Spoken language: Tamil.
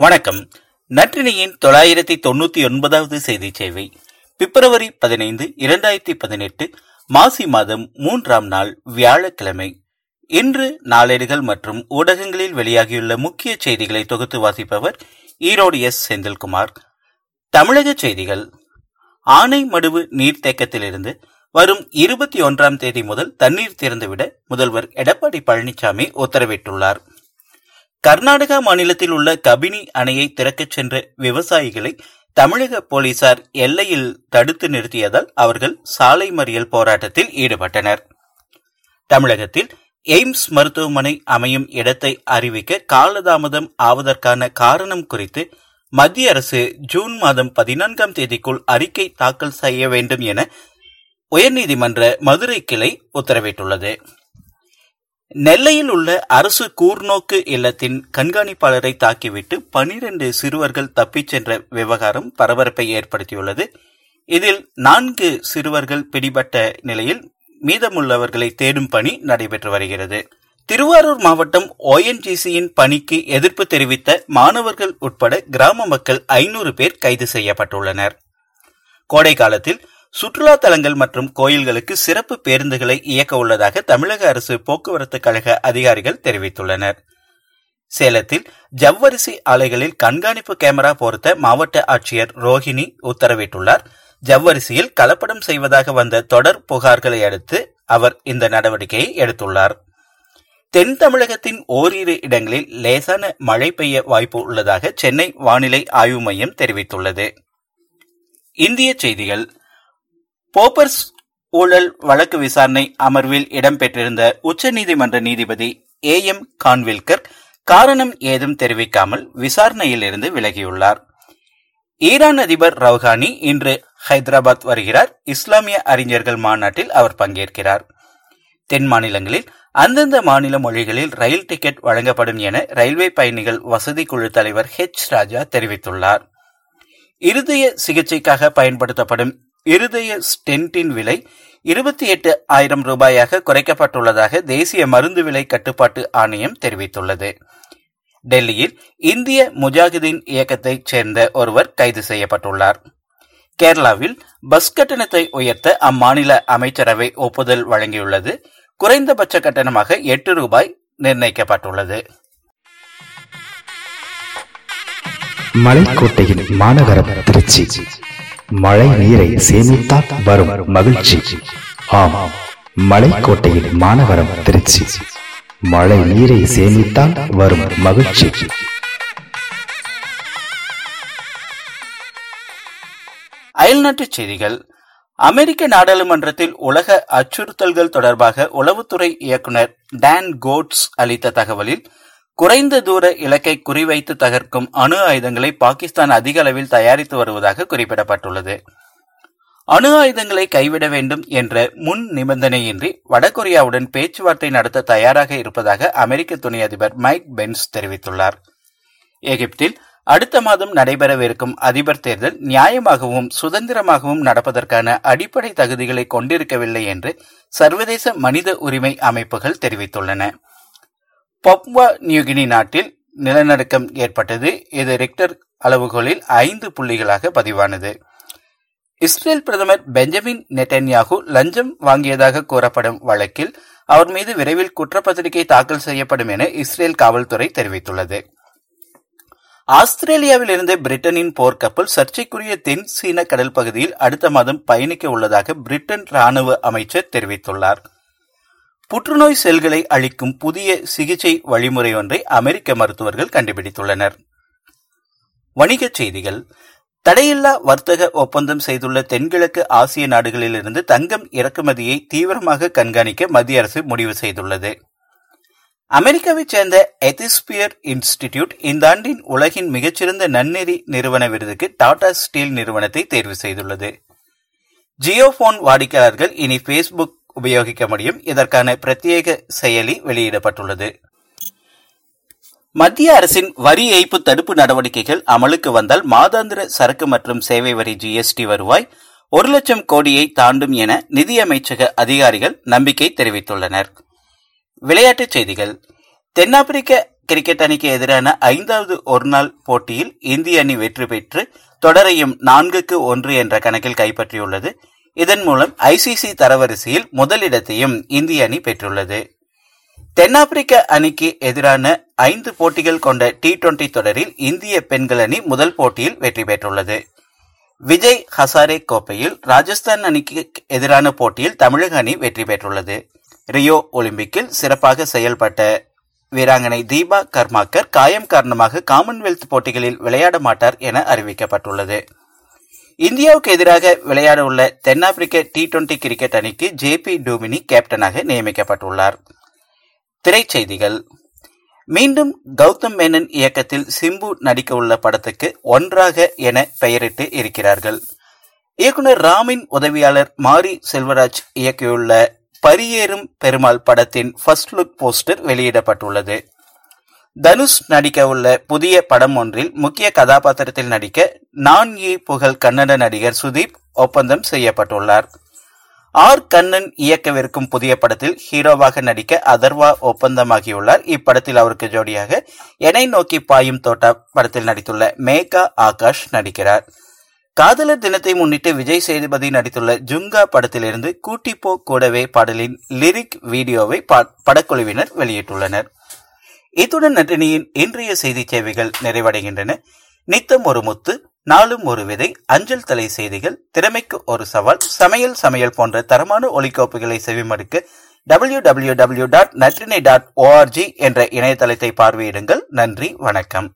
வணக்கம். நற்றினியின் தொள்ளாயிரத்தி தொண்ணூத்தி ஒன்பதாவது செய்தி சேவை. பிப்ரவரி பதினைந்து இரண்டாயிரத்தி பதினெட்டு மாசி மாதம் மூன்றாம் நாள் வியாழக்கிழமை. இன்று நாளேடுகள் மற்றும் ஊடகங்களில் வெளியாகியுள்ள முக்கிய செய்திகளை தொகுத்து வாசிப்பவர் ஈரோடு எஸ். செந்தில்குமார். தமிழக செய்திகள். ஆனைமடுவு நீர்த்தேக்கத்திலிருந்து வரும் இருபத்தி ஒன்றாம் தேதி முதல் தண்ணீர் திறந்துவிட முதல்வர் எடப்பாடி பழனிசாமி உத்தரவிட்டுள்ளார். கர்நாடகா மாநிலத்தில் உள்ள கபினி அணையை திறக்கச் சென்ற விவசாயிகளை தமிழக போலீசார் எல்லையில் தடுத்து நிறுத்தியதால் அவர்கள் சாலை மறியல் போராட்டத்தில் ஈடுபட்டனர். தமிழகத்தில் எய்ம்ஸ் மருத்துவமனை அமையும் இடத்தை அறிவிக்க காலதாமதம் ஆவதற்கான காரணம் குறித்து மத்திய அரசு ஜூன் மாதம் பதினான்காம் தேதிக்குள் அறிக்கை தாக்கல் செய்ய வேண்டும் என உயர்நீதிமன்ற மதுரை கிளை உத்தரவிட்டுள்ளது. நெல்லையில் உள்ள அரசு கூர்நோக்கு இல்லத்தின் கண்காணிப்பாளரை தாக்கிவிட்டு பனிரெண்டு சிறுவர்கள் தப்பிச் சென்ற விவகாரம் பரபரப்பை ஏற்படுத்தியுள்ளது. இதில் நான்கு சிறுவர்கள் பிடிபட்ட நிலையில் மீதமுள்ளவர்களை தேடும் பணி நடைபெற்று வருகிறது. திருவாரூர் மாவட்டம் ஓஎன்ஜிசியின் பணிக்கு எதிர்ப்பு தெரிவித்த மாணவர்கள் உட்பட கிராம மக்கள் ஐநூறு பேர் கைது செய்யப்பட்டுள்ளனர். கோடை காலத்தில் சுற்றுலா தலங்கள் மற்றும் கோயில்களுக்கு சிறப்பு பேருந்துகளை இயக்க உள்ளதாக தமிழக அரசு போக்குவரத்து கழக அதிகாரிகள் தெரிவித்துள்ளனர். சேலத்தில் ஜவ்வரிசி ஆலைகளில் கண்காணிப்பு கேமரா பொருத்த மாவட்ட ஆட்சியர் ரோஹிணி உத்தரவிட்டுள்ளார். ஜவ்வரிசியில் கலப்படம் செய்வதாக வந்த தொடர் புகார்களை அடுத்து அவர் இந்த நடவடிக்கையை எடுத்துள்ளார். தென் தமிழகத்தின் ஓரிரு இடங்களில் லேசான மழை பெய்ய வாய்ப்பு உள்ளதாக சென்னை வானிலை ஆய்வு மையம் தெரிவித்துள்ளது. இந்திய செய்திகள். போப்பர்ஸ் ஊழல் வழக்கு விசாரணை அமர்வில் இடம்பெற்றிருந்த உச்சநீதிமன்ற நீதிபதி ஏ எம் கான்வில்கர் காரணம் ஏதும் தெரிவிக்காமல் விசாரணையில் இருந்து விலகியுள்ளார். ஈரான் அதிபர் ரவுஹானி இன்று ஹைதராபாத் வருகிறார். இஸ்லாமிய அறிஞர்கள் மாநாட்டில் அவர் பங்கேற்கிறார். தென் மாநிலங்களில் அந்தந்த மாநில மொழிகளில் ரயில் டிக்கெட் வழங்கப்படும் என ரயில்வே பயணிகள் வசதி குழு தலைவர் ஹெச் ராஜா தெரிவித்துள்ளார். இருதய சிகிச்சைக்காக பயன்படுத்தப்படும் இருதய ஸ்டென்டின் விலை இருபத்தி எட்டு ஆயிரம் ரூபாயாக குறைக்கப்பட்டுள்ளதாக தேசிய மருந்து விலை கட்டுப்பாட்டு ஆணையம் தெரிவித்துள்ளது. டெல்லியில் இந்திய முஜாஹிதீன் இயக்கத்தைச் சேர்ந்த ஒருவர் கைது செய்யப்பட்டுள்ளார். கேரளாவில் பஸ் கட்டணத்தை உயர்த்த அம்மாநில அமைச்சரவை ஒப்புதல் வழங்கியுள்ளது. குறைந்தபட்ச கட்டணமாக எட்டு ரூபாய் நிர்ணயிக்கப்பட்டுள்ளது. மலைக்கோட்டையின் மாநகரம் திருச்சி. மழை நீரை சேமித்தால் வரும் மகிழ்ச்சி. ஆம் மலைக்கோட்டையில் மாநகரம் திருச்சி. மழை நீரை சேமித்தால் வரும் மகிழ்ச்சி. அயல்நாட்டுச் செய்திகள். அமெரிக்க நாடாளுமன்றத்தில் உலக அச்சுறுத்தல்கள் தொடர்பாக உளவுத்துறை இயக்குநர் டான் கோட்ஸ் அளித்த தகவலில் குறைந்த தூர இலக்கை குறிவைத்து தகர்க்கும் அணு ஆயுதங்களை பாகிஸ்தான் அதிக அளவில் தயாரித்து வருவதாக குறிப்பிடப்பட்டுள்ளது. அணு ஆயுதங்களை கைவிட வேண்டும் என்ற முன் நிபந்தனையின்றி வடகொரியாவுடன் பேச்சுவார்த்தை நடத்த தயாராக இருப்பதாக அமெரிக்க துணை அதிபர் மைக் பென்ஸ் தெரிவித்துள்ளார். எகிப்தில் அடுத்த மாதம் நடைபெறவிருக்கும் அதிபர் தேர்தல் நியாயமாகவும் சுதந்திரமாகவும் நடப்பதற்கான அடிப்படை தகுதிகளை கொண்டிருக்கவில்லை என்று சர்வதேச மனித உரிமை அமைப்புகள் தெரிவித்துள்ளன. பப்வா நியூகினி நாட்டில் நிலநடுக்கம் ஏற்பட்டது. இது ரிக்டர் அளவுகோலில் ஐந்து புள்ளிகளாக பதிவானது. இஸ்ரேல் பிரதமர் பெஞ்சமின் நெட்டன்யாகு லஞ்சம் வாங்கியதாக கூறப்படும் வழக்கில் அவர் மீது விரைவில் குற்றப்பத்திரிகை தாக்கல் செய்யப்படும் என இஸ்ரேல் காவல்துறை தெரிவித்துள்ளது. ஆஸ்திரேலியாவில் இருந்து பிரிட்டனின் போர்க்கப்பல் சர்ச்சைக்குரிய தென் சீன கடல் பகுதியில் அடுத்த மாதம் பயணிக்க உள்ளதாக பிரிட்டன் ராணுவ அமைச்சர் தெரிவித்துள்ளார். புற்றுநோய் செல்களை அழிக்கும் புதிய சிகிச்சை வழிமுறை ஒன்றை அமெரிக்க மருத்துவர்கள் கண்டுபிடித்துள்ளனர். வணிகச் செய்திகள். தடையில்லா வர்த்தக ஒப்பந்தம் செய்துள்ள தென்கிழக்கு ஆசிய நாடுகளிலிருந்து தங்கம் இறக்குமதியை தீவிரமாக கண்காணிக்க மத்திய அரசு முடிவு செய்துள்ளது. அமெரிக்காவைச் சேர்ந்த எதிஸ்பியர் இன்ஸ்டிடியூட் இந்த ஆண்டின் உலகின் மிகச்சிறந்த நன்னெறி நிறுவன விருதுக்கு டாடா ஸ்டீல் நிறுவனத்தை தேர்வு செய்துள்ளது. ஜியோபோன் வாடிக்கையாளர்கள் இனி பேஸ்புக் உபயோகிக்க முடியும். இதற்கான பிரத்யேக செயலி வெளியிடப்பட்டுள்ளது. மத்திய அரசின் வரி ஏய்ப்பு தடுப்பு நடவடிக்கைகள் அமலுக்கு வந்தால் மாதாந்திர சரக்கு மற்றும் சேவை வரி ஜிஎஸ்டி வருவாய் ஒரு லட்சம் கோடியை தாண்டும் என நிதியமைச்சக அதிகாரிகள் நம்பிக்கை தெரிவித்துள்ளனர். விளையாட்டுச் செய்திகள். தென்னாப்பிரிக்க கிரிக்கெட் அணிக்கு எதிரான ஐந்தாவது ஒருநாள் போட்டியில் இந்திய அணி வெற்றி பெற்று தொடரையும் நான்குக்கு ஒன்று என்ற கணக்கில் கைப்பற்றியுள்ளது. இதன் மூலம் ஐசிசி தரவரிசையில் முதலிடத்தையும் இந்திய அணி பெற்றுள்ளது. தென்னாப்பிரிக்க அணிக்கு எதிரான ஐந்து போட்டிகள் கொண்ட டி டுவெண்டி தொடரில் இந்திய பெண்கள் அணி முதல் போட்டியில் வெற்றி பெற்றுள்ளது. விஜய் ஹசாரே கோப்பையில் ராஜஸ்தான் அணிக்கு எதிரான போட்டியில் தமிழக அணி வெற்றி பெற்றுள்ளது. ரியோ ஒலிம்பிக்கில் சிறப்பாக செயல்பட்ட வீராங்கனை தீபா கர்மாக்கர் காயம் காரணமாக காமன்வெல்த் போட்டிகளில் விளையாட மாட்டார் என அறிவிக்கப்பட்டுள்ளது. இந்தியாவுக்கு எதிராக விளையாட உள்ள தென்னாப்பிரிக்க டி டுவெண்டி கிரிக்கெட் அணிக்கு ஜே பி டூமினி கேப்டனாக நியமிக்கப்பட்டுள்ளார். திரைச்செய்திகள். மீண்டும் கௌதம் மேனன் இயக்கத்தில் சிம்பு நடிக்க உள்ள படத்துக்கு ஒன்றாக என பெயரிட்டு இருக்கிறார்கள். இயக்குனர் ராமின் உதவியாளர் மாரி செல்வராஜ் இயக்கியுள்ள பரியேறும் பெருமாள் படத்தின் ஃபர்ஸ்ட் லுக் போஸ்டர் வெளியிடப்பட்டுள்ளது. தனுஷ் நடிக்க உள்ள புதிய படம் ஒன்றில் முக்கிய கதாபாத்திரத்தில் நடிக்க நான் ஏ புகழ் கன்னட நடிகர் சுதீப் ஒப்பந்தம் செய்யப்பட்டுள்ளார். ஆர். கண்ணன் இயக்கவிருக்கும் புதிய படத்தில் ஹீரோவாக நடிக்க அதர்வா ஒப்பந்தமாகியுள்ளார். இப்படத்தில் அவருக்கு ஜோடியாக எனை நோக்கி பாயும் தோட்டா படத்தில் நடித்துள்ள மேகா ஆகாஷ் நடிக்கிறார். காதலர் தினத்தை முன்னிட்டு விஜய் சேதுபதி நடித்துள்ள ஜுங்கா படத்திலிருந்து கூட்டிப்போ கூடவே பாடலின் லிரிக் வீடியோவை படக்குழுவினர் வெளியிட்டுள்ளனர். இத்துடன் நன்றினியின் இன்றைய செய்தி சேவைகள் நிறைவடைகின்றன. நித்தம் ஒரு முத்து நாளும் ஒரு விதை அஞ்சல் தலை செய்திகள் திறமைக்கு ஒரு சவால் சமையல் சமையல் போன்ற தரமான ஒலிக்கோப்புகளை செவிமடுக்க W W W dot Natrinai dot ORG என்ற இணையதளத்தை பார்வையிடுங்கள். நன்றி வணக்கம்.